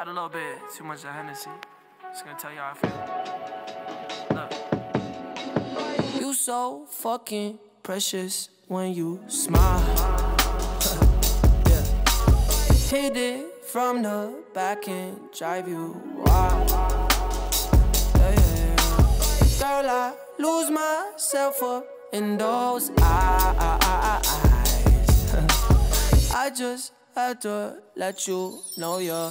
Had a little bit too much of Hennessy. Just gonna tell you how I feel. Look. You so fucking precious when you smile. yeah. Hit it from the back and drive you wild. Yeah, yeah. Girl, I lose myself up in those eyes. I just had to let you know you're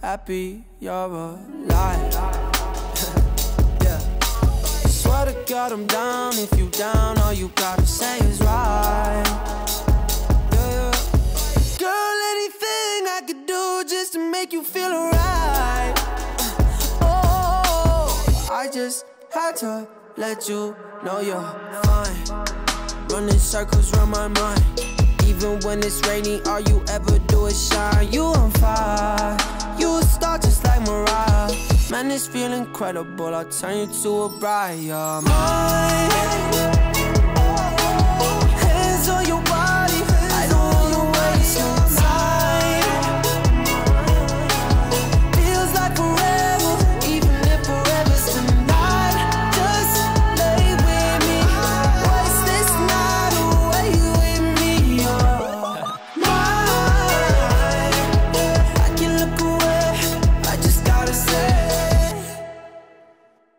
happy you're alive. yeah. Swear to God I'm down. If you down, all you gotta say is right. Yeah. Girl, anything I could do just to make you feel alright. Oh, I just had to let you know you're fine. Running circles around my mind. Even when it's rainy, all you ever do is shine. You on fire, Man, this feel incredible. I'll turn you to a bride. Mine.